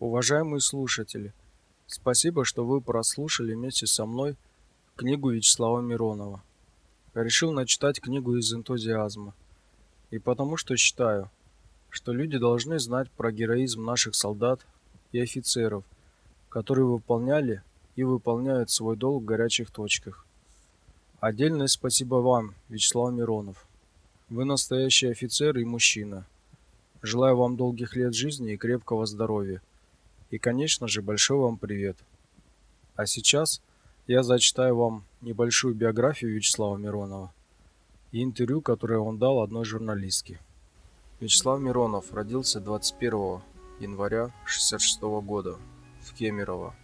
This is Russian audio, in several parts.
Уважаемые слушатели, спасибо, что вы прослушали вместе со мной книгу Вячеслава Миронова. Решил начитать книгу из энтузиазма. И потому что считаю, что люди должны знать про героизм наших солдат и офицеров, которые выполняли и выполняют свой долг в горячих точках. Отдельное спасибо вам, Вячеслав Миронов. Вы настоящий офицер и мужчина. Желаю вам долгих лет жизни и крепкого здоровья. И, конечно же, большой вам привет. А сейчас я зачитаю вам небольшую биографию Вячеслава Миронова и интервью, которое он дал одной журналистке. Вячеслав Миронов родился 21 января 1966 года в Кемерово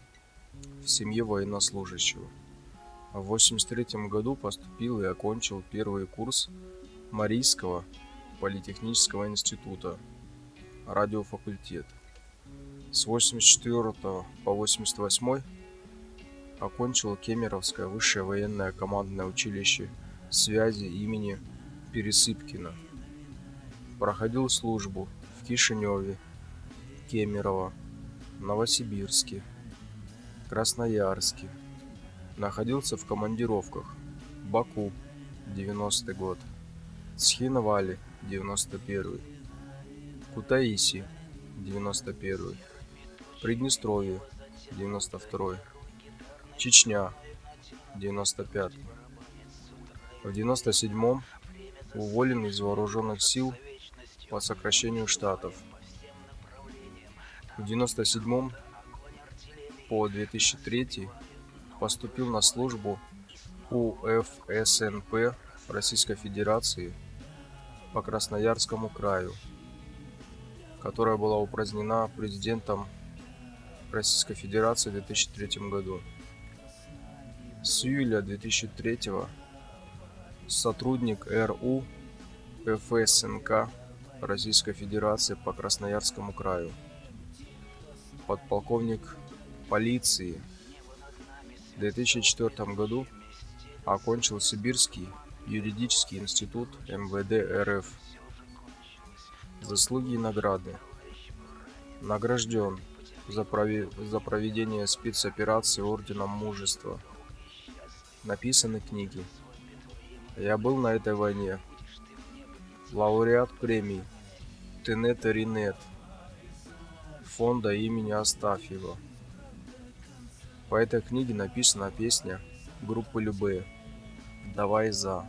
в семье военнослужащего. В 1983 году поступил и окончил первый курс Марийского политехнического института, радиофакультет. С 84 по 88 окончил Кемеровское высшее военное командное училище связи имени Пересыпкина. Проходил службу в Кишиневе, Кемерово, Новосибирске, Красноярске. Находился в командировках Баку 90 год, Схинвали 91 Кутаиси 91 Приднестровье 92 Чечня 95 В 97-м уволен из вооруженных сил по сокращению штатов. В 97-м по 2003 поступил на службу у ФСНП Российской Федерации по Красноярскому краю, которая была упразднена президентом Российской Федерации в 2003 году. С июля 2003 сотрудник РУ ФСНК Российской Федерации по Красноярскому краю. Подполковник полиции. В 2004 году окончил Сибирский юридический институт МВД РФ. Заслуги и награды. Награжден за, прови... за проведение спецоперации Орденом Мужества. Написаны книги. Я был на этой войне. Лауреат премий Тенет Ринет фонда имени Астафьева. По этой книге написана песня группы Любе «Давай за».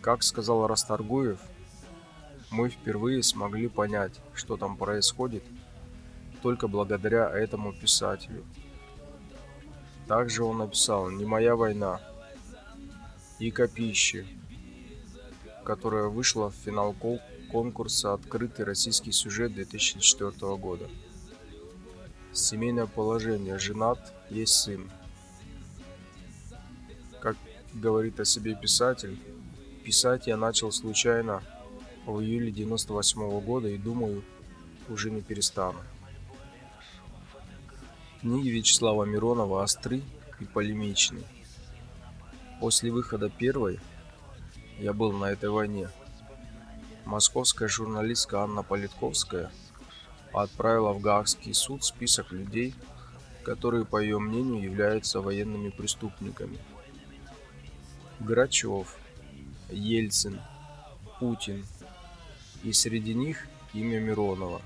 Как сказал Расторгуев, мы впервые смогли понять, что там происходит, только благодаря этому писателю. Также он написал «Не моя война» и «Копище», которая вышла в финал конкурса «Открытый российский сюжет» 2004 года. Семейное положение. Женат, есть сын. Как говорит о себе писатель, Писать я начал случайно в июле 98 -го года и думаю, уже не перестану. Книги Вячеслава Миронова остры и полемичны. После выхода первой я был на этой войне. Московская журналистка Анна Политковская отправила в Гаагский суд список людей, которые, по ее мнению, являются военными преступниками. Грачев, Ельцин, Путин и среди них имя Миронова.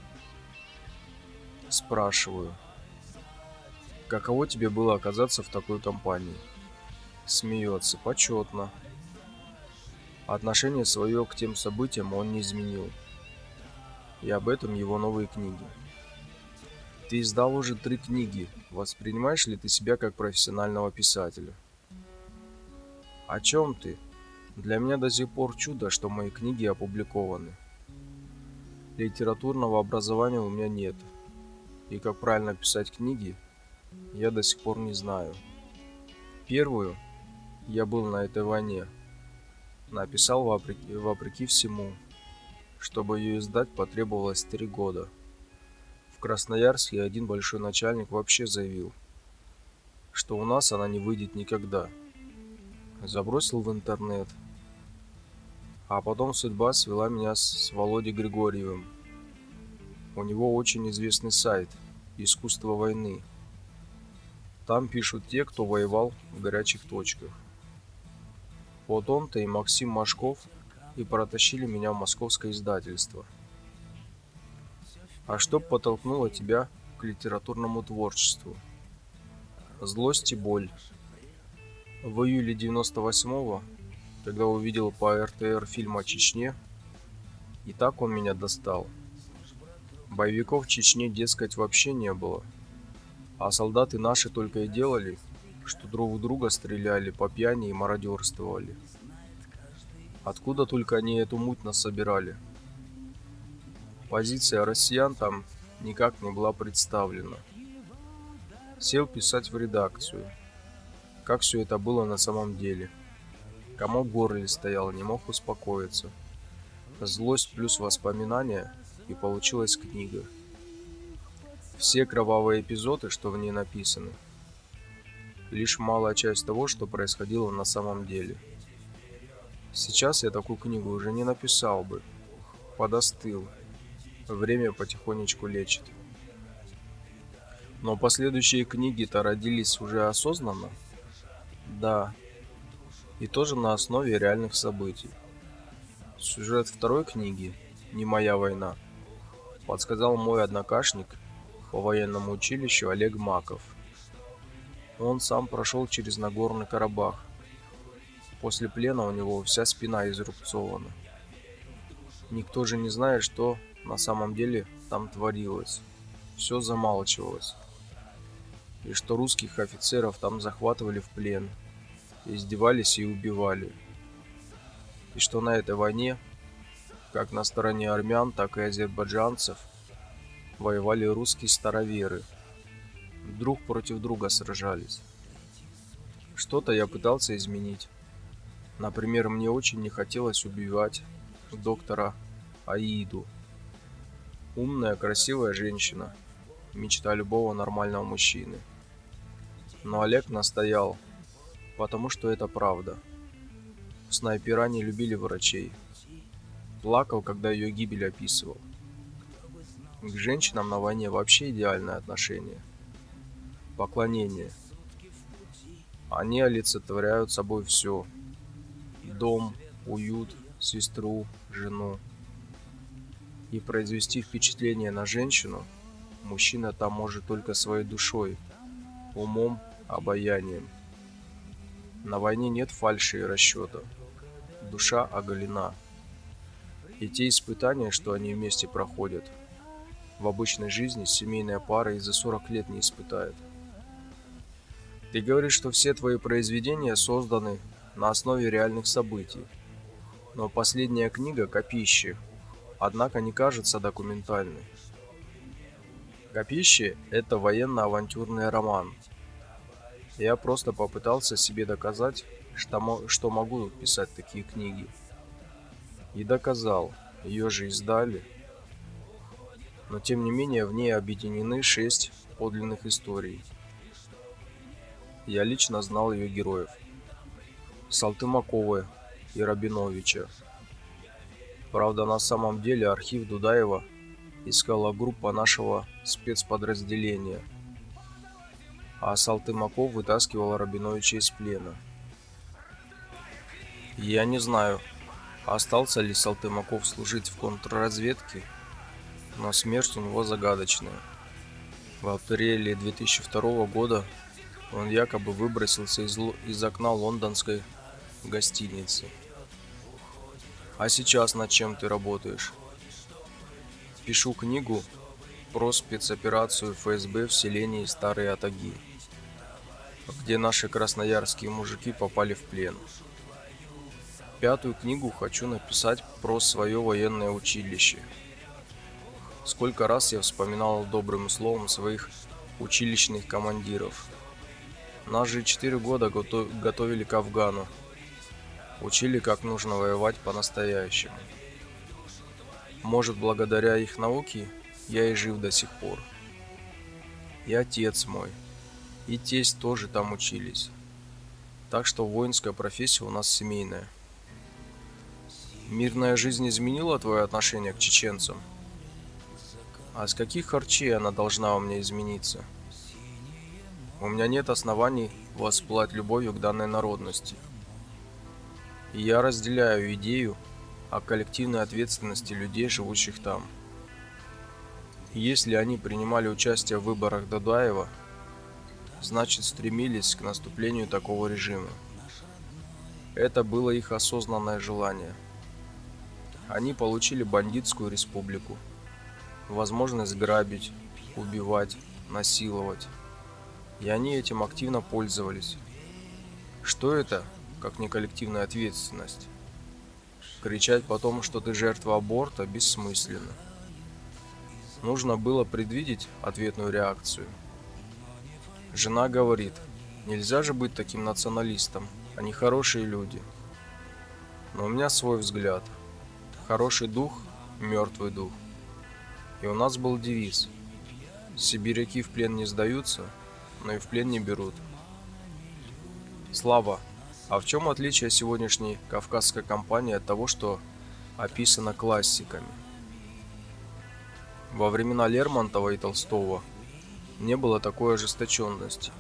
Спрашиваю, каково тебе было оказаться в такой компании? Смеется, почетно. Отношение свое к тем событиям он не изменил. И об этом его новые книги. Ты издал уже три книги. Воспринимаешь ли ты себя как профессионального писателя? О чем ты? Для меня до сих пор чудо, что мои книги опубликованы. Литературного образования у меня нет. И как правильно писать книги, я до сих пор не знаю. Первую я был на этой войне. Написал вопреки, вопреки всему. Чтобы ее издать, потребовалось три года. В Красноярске один большой начальник вообще заявил, что у нас она не выйдет никогда. Забросил в интернет – а потом судьба свела меня с Володей Григорьевым. У него очень известный сайт «Искусство войны». Там пишут те, кто воевал в горячих точках. Вот он-то и Максим Машков и протащили меня в московское издательство. А что подтолкнуло тебя к литературному творчеству? Злость и боль. В июле 98-го, когда увидел по РТР фильм о Чечне, и так он меня достал. Боевиков в Чечне, дескать, вообще не было. А солдаты наши только и делали, что друг в друга стреляли по пьяни и мародерствовали. Откуда только они эту муть насобирали? Позиция россиян там никак не была представлена. Сел писать в редакцию. Как все это было на самом деле. Комок в горле стоял, не мог успокоиться. Злость плюс воспоминания, и получилась книга. Все кровавые эпизоды, что в ней написаны, лишь малая часть того, что происходило на самом деле. Сейчас я такую книгу уже не написал бы. Подостыл. Время потихонечку лечит. Но последующие книги-то родились уже осознанно? Да. И тоже на основе реальных событий. Сюжет второй книги «Не моя война» подсказал мой однокашник по военному училищу Олег Маков. Он сам прошел через Нагорный Карабах. После плена у него вся спина изрубцована. Никто же не знает, что на самом деле там творилось. Все замалчивалось. И что русских офицеров там захватывали в плен, издевались и убивали – и что на этой войне, как на стороне армян, так и азербайджанцев, воевали русские староверы. Друг против друга сражались. Что-то я пытался изменить. Например, мне очень не хотелось убивать доктора Аиду. Умная, красивая женщина. Мечта любого нормального мужчины. Но Олег настоял, потому что это правда. Снайпера не любили врачей. Плакал, когда ее гибель описывал. К женщинам на войне вообще идеальное отношение. Поклонение. Они олицетворяют собой все. Дом, уют, сестру, жену. И произвести впечатление на женщину мужчина там может только своей душой, умом, обаянием. На войне нет фальши и расчета душа оголена. И те испытания, что они вместе проходят, в обычной жизни семейная пара и за 40 лет не испытает. Ты говоришь, что все твои произведения созданы на основе реальных событий. Но последняя книга «Копище» однако не кажется документальной. «Копище» — это военно-авантюрный роман. Я просто попытался себе доказать, что, что могу писать такие книги. И доказал, ее же издали. Но тем не менее в ней объединены шесть подлинных историй. Я лично знал ее героев. Салтымакова и Рабиновича. Правда, на самом деле архив Дудаева искала группа нашего спецподразделения, а Салтымаков вытаскивал Рабиновича из плена. Я не знаю, остался ли Салтымаков служить в контрразведке, но смерть у него загадочная. В апреле 2002 года он якобы выбросился из, из окна лондонской гостиницы. А сейчас над чем ты работаешь? Пишу книгу про спецоперацию ФСБ в селении Старые Атаги, где наши красноярские мужики попали в плен пятую книгу хочу написать про свое военное училище. Сколько раз я вспоминал добрым словом своих училищных командиров. Нас же четыре года готовили к Афгану. Учили, как нужно воевать по-настоящему. Может, благодаря их науке я и жив до сих пор. И отец мой, и тесть тоже там учились. Так что воинская профессия у нас семейная. Мирная жизнь изменила твое отношение к чеченцам? А с каких харчей она должна у меня измениться? У меня нет оснований воспылать любовью к данной народности. И я разделяю идею о коллективной ответственности людей, живущих там. Если они принимали участие в выборах Дадаева, значит стремились к наступлению такого режима. Это было их осознанное желание. Они получили бандитскую республику, возможность грабить, убивать, насиловать. И они этим активно пользовались. Что это, как не коллективная ответственность? Кричать потом, что ты жертва аборта, бессмысленно. Нужно было предвидеть ответную реакцию. Жена говорит, нельзя же быть таким националистом. Они хорошие люди. Но у меня свой взгляд. Хороший дух – мертвый дух. И у нас был девиз. Сибиряки в плен не сдаются, но и в плен не берут. Слава, а в чем отличие сегодняшней кавказской компании от того, что описано классиками? Во времена Лермонтова и Толстого не было такой ожесточенности.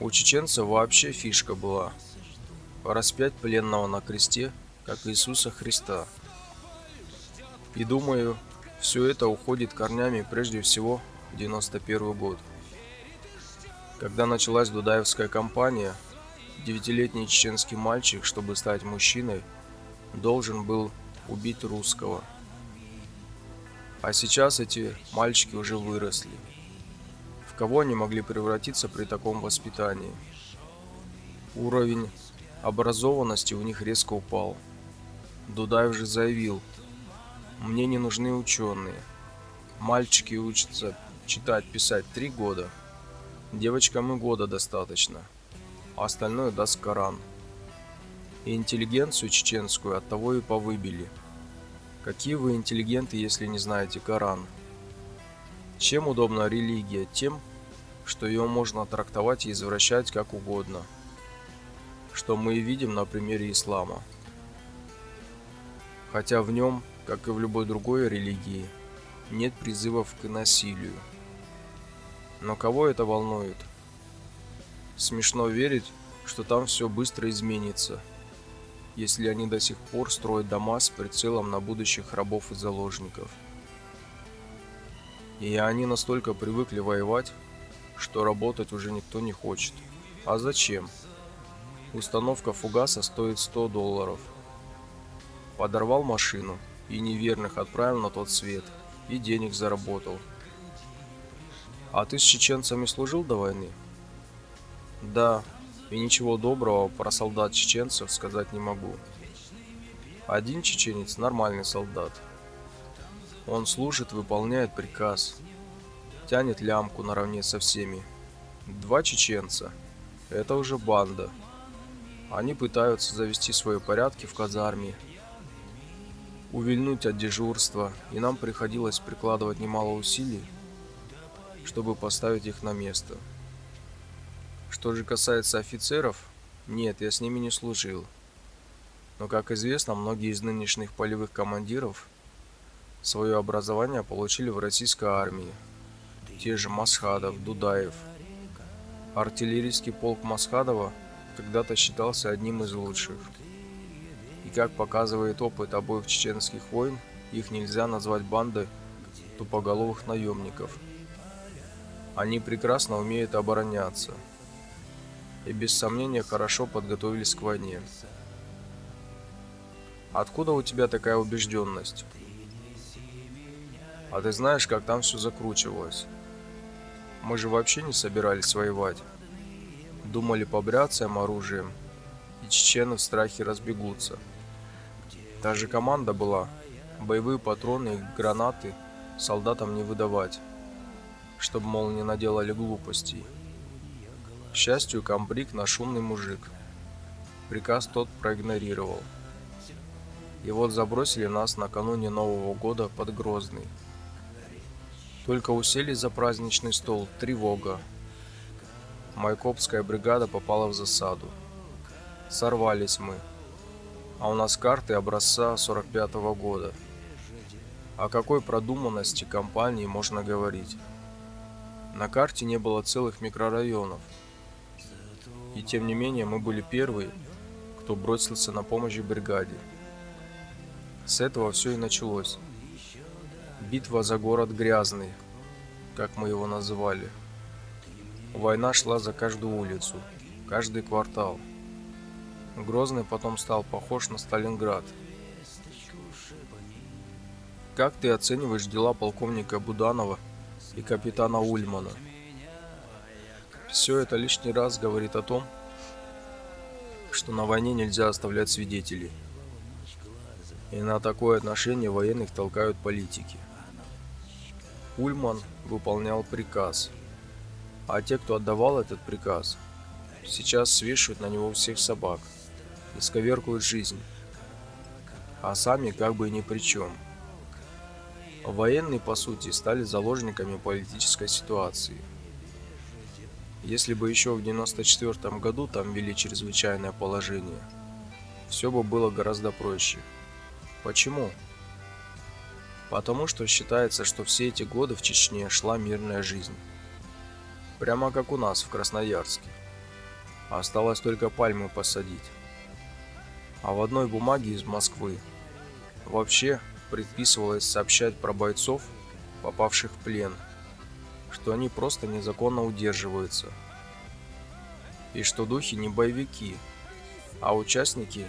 У чеченцев вообще фишка была распять пленного на кресте, как Иисуса Христа. И думаю, все это уходит корнями прежде всего в 91 год. Когда началась Дудаевская кампания, девятилетний чеченский мальчик, чтобы стать мужчиной, должен был убить русского. А сейчас эти мальчики уже выросли кого они могли превратиться при таком воспитании. Уровень образованности у них резко упал. Дудаев же заявил, мне не нужны ученые. Мальчики учатся читать, писать три года. Девочкам и года достаточно. А остальное даст Коран. И интеллигенцию чеченскую от того и повыбили. Какие вы интеллигенты, если не знаете Коран? Чем удобна религия? Тем, что ее можно трактовать и извращать как угодно, что мы и видим на примере ислама. Хотя в нем, как и в любой другой религии, нет призывов к насилию. Но кого это волнует? Смешно верить, что там все быстро изменится, если они до сих пор строят дома с прицелом на будущих рабов и заложников. И они настолько привыкли воевать, что работать уже никто не хочет. А зачем? Установка фугаса стоит 100 долларов. Подорвал машину и неверных отправил на тот свет. И денег заработал. А ты с чеченцами служил до войны? Да, и ничего доброго про солдат чеченцев сказать не могу. Один чеченец нормальный солдат. Он служит, выполняет приказ тянет лямку наравне со всеми. Два чеченца. Это уже банда. Они пытаются завести свои порядки в казарме, увильнуть от дежурства, и нам приходилось прикладывать немало усилий, чтобы поставить их на место. Что же касается офицеров, нет, я с ними не служил. Но, как известно, многие из нынешних полевых командиров свое образование получили в российской армии, те же Масхадов, Дудаев. Артиллерийский полк Масхадова когда-то считался одним из лучших. И как показывает опыт обоих чеченских войн, их нельзя назвать бандой тупоголовых наемников. Они прекрасно умеют обороняться и без сомнения хорошо подготовились к войне. Откуда у тебя такая убежденность? А ты знаешь, как там все закручивалось? Мы же вообще не собирались воевать. Думали побряться им оружием, и чечены в страхе разбегутся. Та же команда была. Боевые патроны и гранаты солдатам не выдавать, чтобы, мол, не наделали глупостей. К счастью, комбриг наш умный мужик. Приказ тот проигнорировал. И вот забросили нас накануне Нового года под Грозный. Только усели за праздничный стол. Тревога. Майкопская бригада попала в засаду. Сорвались мы. А у нас карты образца 45 -го года. О какой продуманности компании можно говорить? На карте не было целых микрорайонов. И тем не менее мы были первые, кто бросился на помощь бригаде. С этого все и началось. Битва за город Грязный, как мы его называли. Война шла за каждую улицу, каждый квартал. Грозный потом стал похож на Сталинград. Как ты оцениваешь дела полковника Буданова и капитана Ульмана? Все это лишний раз говорит о том, что на войне нельзя оставлять свидетелей. И на такое отношение военных толкают политики. Ульман выполнял приказ, а те, кто отдавал этот приказ, сейчас свешивают на него всех собак и сковеркуют жизнь, а сами как бы ни при чем. Военные, по сути, стали заложниками политической ситуации. Если бы еще в 94 году там ввели чрезвычайное положение, все бы было гораздо проще. Почему? Потому что считается, что все эти годы в Чечне шла мирная жизнь. Прямо как у нас в Красноярске. Осталось только пальмы посадить. А в одной бумаге из Москвы вообще предписывалось сообщать про бойцов, попавших в плен, что они просто незаконно удерживаются. И что духи не боевики, а участники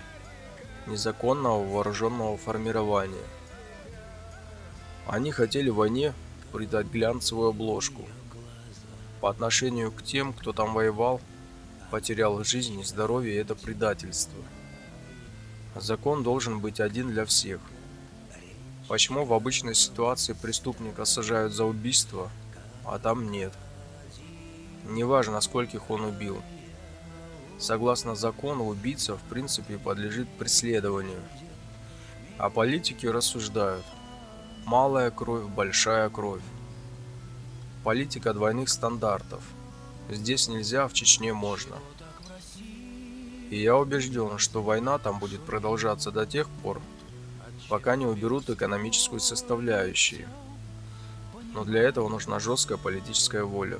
незаконного вооруженного формирования. Они хотели войне придать глянцевую обложку. По отношению к тем, кто там воевал, потерял жизнь и здоровье, это предательство. Закон должен быть один для всех. Почему в обычной ситуации преступника сажают за убийство, а там нет? Неважно, скольких он убил. Согласно закону, убийца в принципе подлежит преследованию. А политики рассуждают. Малая кровь, большая кровь. Политика двойных стандартов. Здесь нельзя, в Чечне можно. И я убежден, что война там будет продолжаться до тех пор, пока не уберут экономическую составляющую. Но для этого нужна жесткая политическая воля.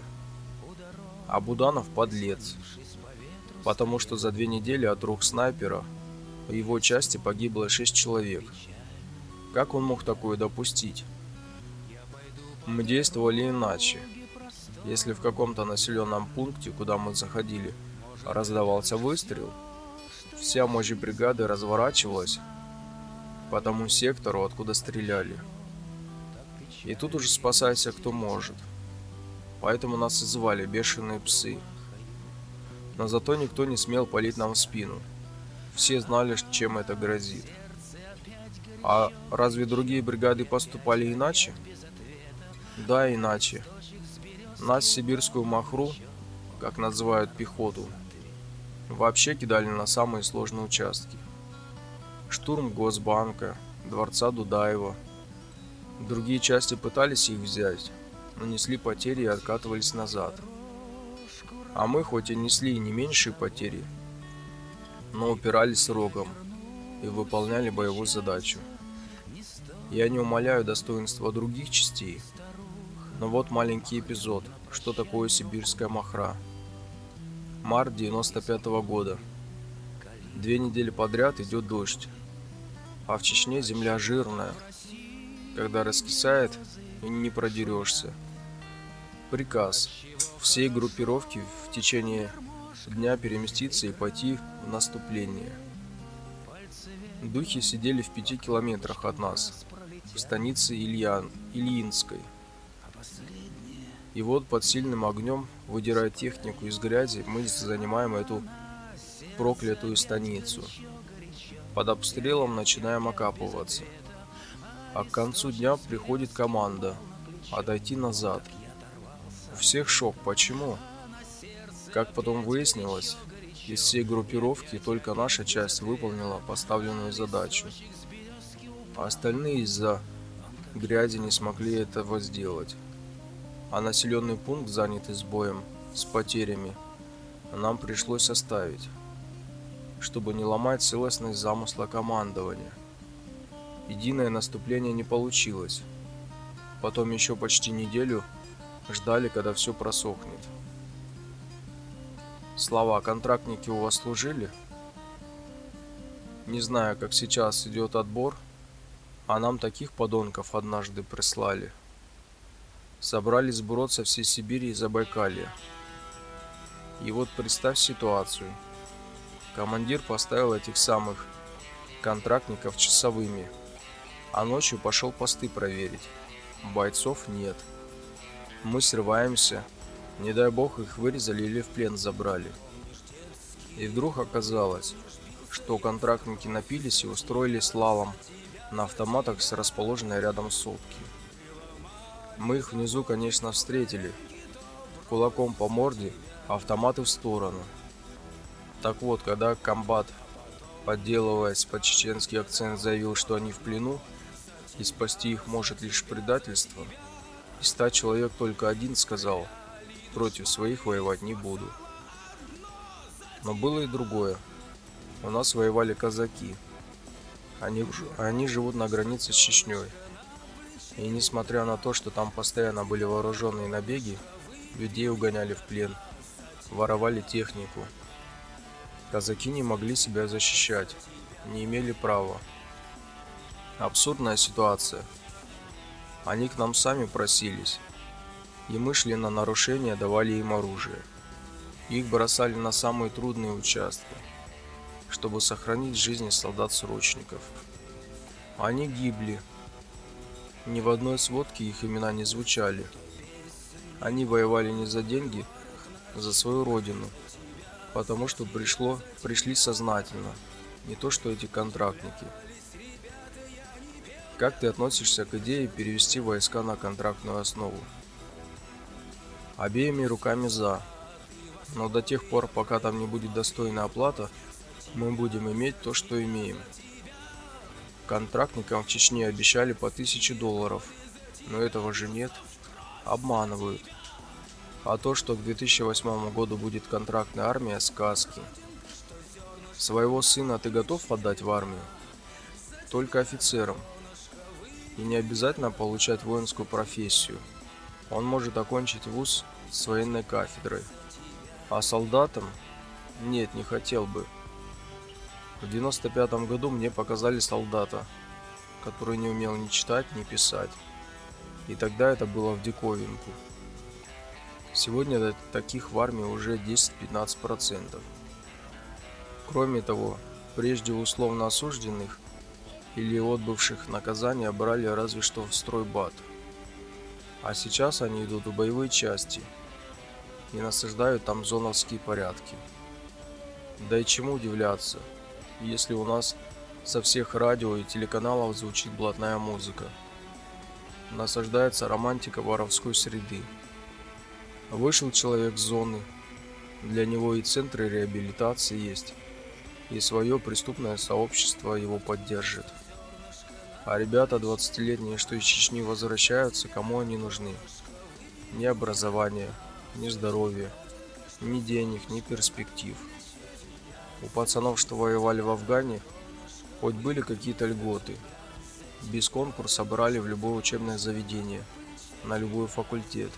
А Буданов подлец потому что за две недели от рук снайпера в его части погибло шесть человек. Как он мог такое допустить? Мы действовали иначе. Если в каком-то населенном пункте, куда мы заходили, раздавался выстрел, вся мощь бригады разворачивалась по тому сектору, откуда стреляли. И тут уже спасайся кто может. Поэтому нас и звали бешеные псы но зато никто не смел палить нам в спину. Все знали, чем это грозит. А разве другие бригады поступали иначе? Да, иначе. Нас, сибирскую махру, как называют пехоту, вообще кидали на самые сложные участки. Штурм Госбанка, дворца Дудаева. Другие части пытались их взять, но несли потери и откатывались назад. А мы хоть и несли не меньшие потери, но упирались рогом и выполняли боевую задачу. Я не умаляю достоинства других частей, но вот маленький эпизод, что такое сибирская махра. Март 95 -го года. Две недели подряд идет дождь, а в Чечне земля жирная. Когда раскисает, не продерешься. Приказ всей группировки в течение дня переместиться и пойти в наступление. Духи сидели в пяти километрах от нас, в станице Ильян, Ильинской. И вот под сильным огнем, выдирая технику из грязи, мы занимаем эту проклятую станицу. Под обстрелом начинаем окапываться. А к концу дня приходит команда отойти назад – всех шок. Почему? Как потом выяснилось, из всей группировки только наша часть выполнила поставленную задачу. А остальные из-за грязи не смогли этого сделать. А населенный пункт, занятый сбоем, с потерями, нам пришлось оставить, чтобы не ломать целостность замысла командования. Единое наступление не получилось. Потом еще почти неделю ждали, когда все просохнет. Слова «контрактники у вас служили?» Не знаю, как сейчас идет отбор, а нам таких подонков однажды прислали. Собрали сброд со всей Сибири и Забайкалья. И вот представь ситуацию. Командир поставил этих самых контрактников часовыми, а ночью пошел посты проверить. Бойцов нет. Мы срываемся, не дай бог их вырезали или в плен забрали. И вдруг оказалось, что контрактники напились и устроили слалом на автоматах с расположенной рядом сотки. Мы их внизу, конечно, встретили. Кулаком по морде, автоматы в сторону. Так вот, когда комбат, подделываясь под чеченский акцент, заявил, что они в плену, и спасти их может лишь предательство, из ста человек только один сказал, против своих воевать не буду. Но было и другое. У нас воевали казаки. Они, они живут на границе с Чечней. И несмотря на то, что там постоянно были вооруженные набеги, людей угоняли в плен, воровали технику. Казаки не могли себя защищать, не имели права. Абсурдная ситуация. Они к нам сами просились, и мы шли на нарушение, давали им оружие. Их бросали на самые трудные участки – чтобы сохранить жизни солдат-срочников. Они гибли. Ни в одной сводке их имена не звучали. Они воевали не за деньги, а за свою родину, потому что пришло, пришли сознательно, не то что эти контрактники. Как ты относишься к идее перевести войска на контрактную основу? Обеими руками за. Но до тех пор, пока там не будет достойная оплата, мы будем иметь то, что имеем. Контрактникам в Чечне обещали по 1000 долларов, но этого же нет. Обманывают. А то, что к 2008 году будет контрактная армия, сказки. Своего сына ты готов отдать в армию? Только офицерам. И не обязательно получать воинскую профессию. Он может окончить вуз с военной кафедрой. А солдатам? Нет, не хотел бы. В 95 году мне показали солдата, который не умел ни читать, ни писать. И тогда это было в диковинку. Сегодня таких в армии уже 10-15%. Кроме того, прежде условно осужденных или отбывших наказания брали разве что в стройбат. А сейчас они идут в боевые части и насаждают там зоновские порядки. Да и чему удивляться – если у нас со всех радио и телеканалов звучит блатная музыка. Насаждается романтика воровской среды. Вышел человек с зоны. Для него и центры реабилитации есть. И свое преступное сообщество его поддержит. А ребята 20-летние, что из Чечни возвращаются, кому они нужны? Ни образования, ни здоровья, ни денег, ни перспектив. У пацанов, что воевали в Афгане, хоть были какие-то льготы. Без конкурса брали в любое учебное заведение, на любой факультет.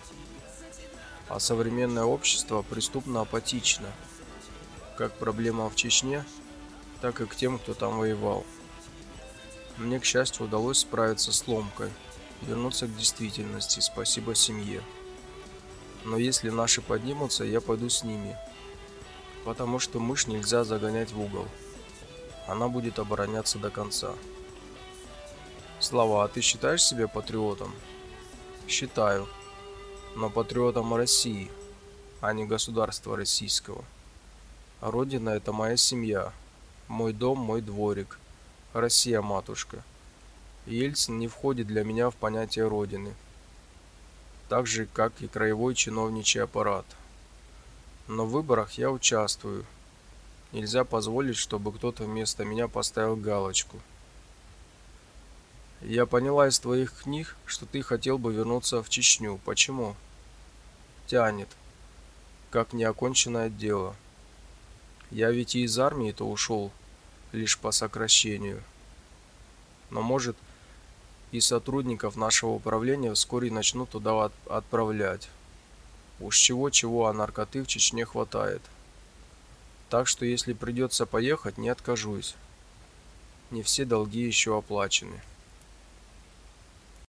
А современное общество преступно апатично, как проблема в Чечне, так и к тем, кто там воевал. Мне, к счастью, удалось справиться с ломкой, вернуться к действительности, спасибо семье. Но если наши поднимутся, я пойду с ними – потому что мышь нельзя загонять в угол. Она будет обороняться до конца. Слава, а ты считаешь себя патриотом? Считаю. Но патриотом России, а не государства российского. Родина это моя семья, мой дом, мой дворик. Россия, матушка. Ельцин не входит для меня в понятие родины. Так же, как и краевой чиновничий аппарат – но в выборах я участвую. Нельзя позволить, чтобы кто-то вместо меня поставил галочку. Я поняла из твоих книг, что ты хотел бы вернуться в Чечню. Почему? Тянет. Как неоконченное дело. Я ведь и из армии-то ушел, лишь по сокращению. но может и сотрудников нашего управления вскоре начнут туда от отправлять. Уж чего-чего, а наркоты в Чечне хватает. Так что если придется поехать, не откажусь. Не все долги еще оплачены.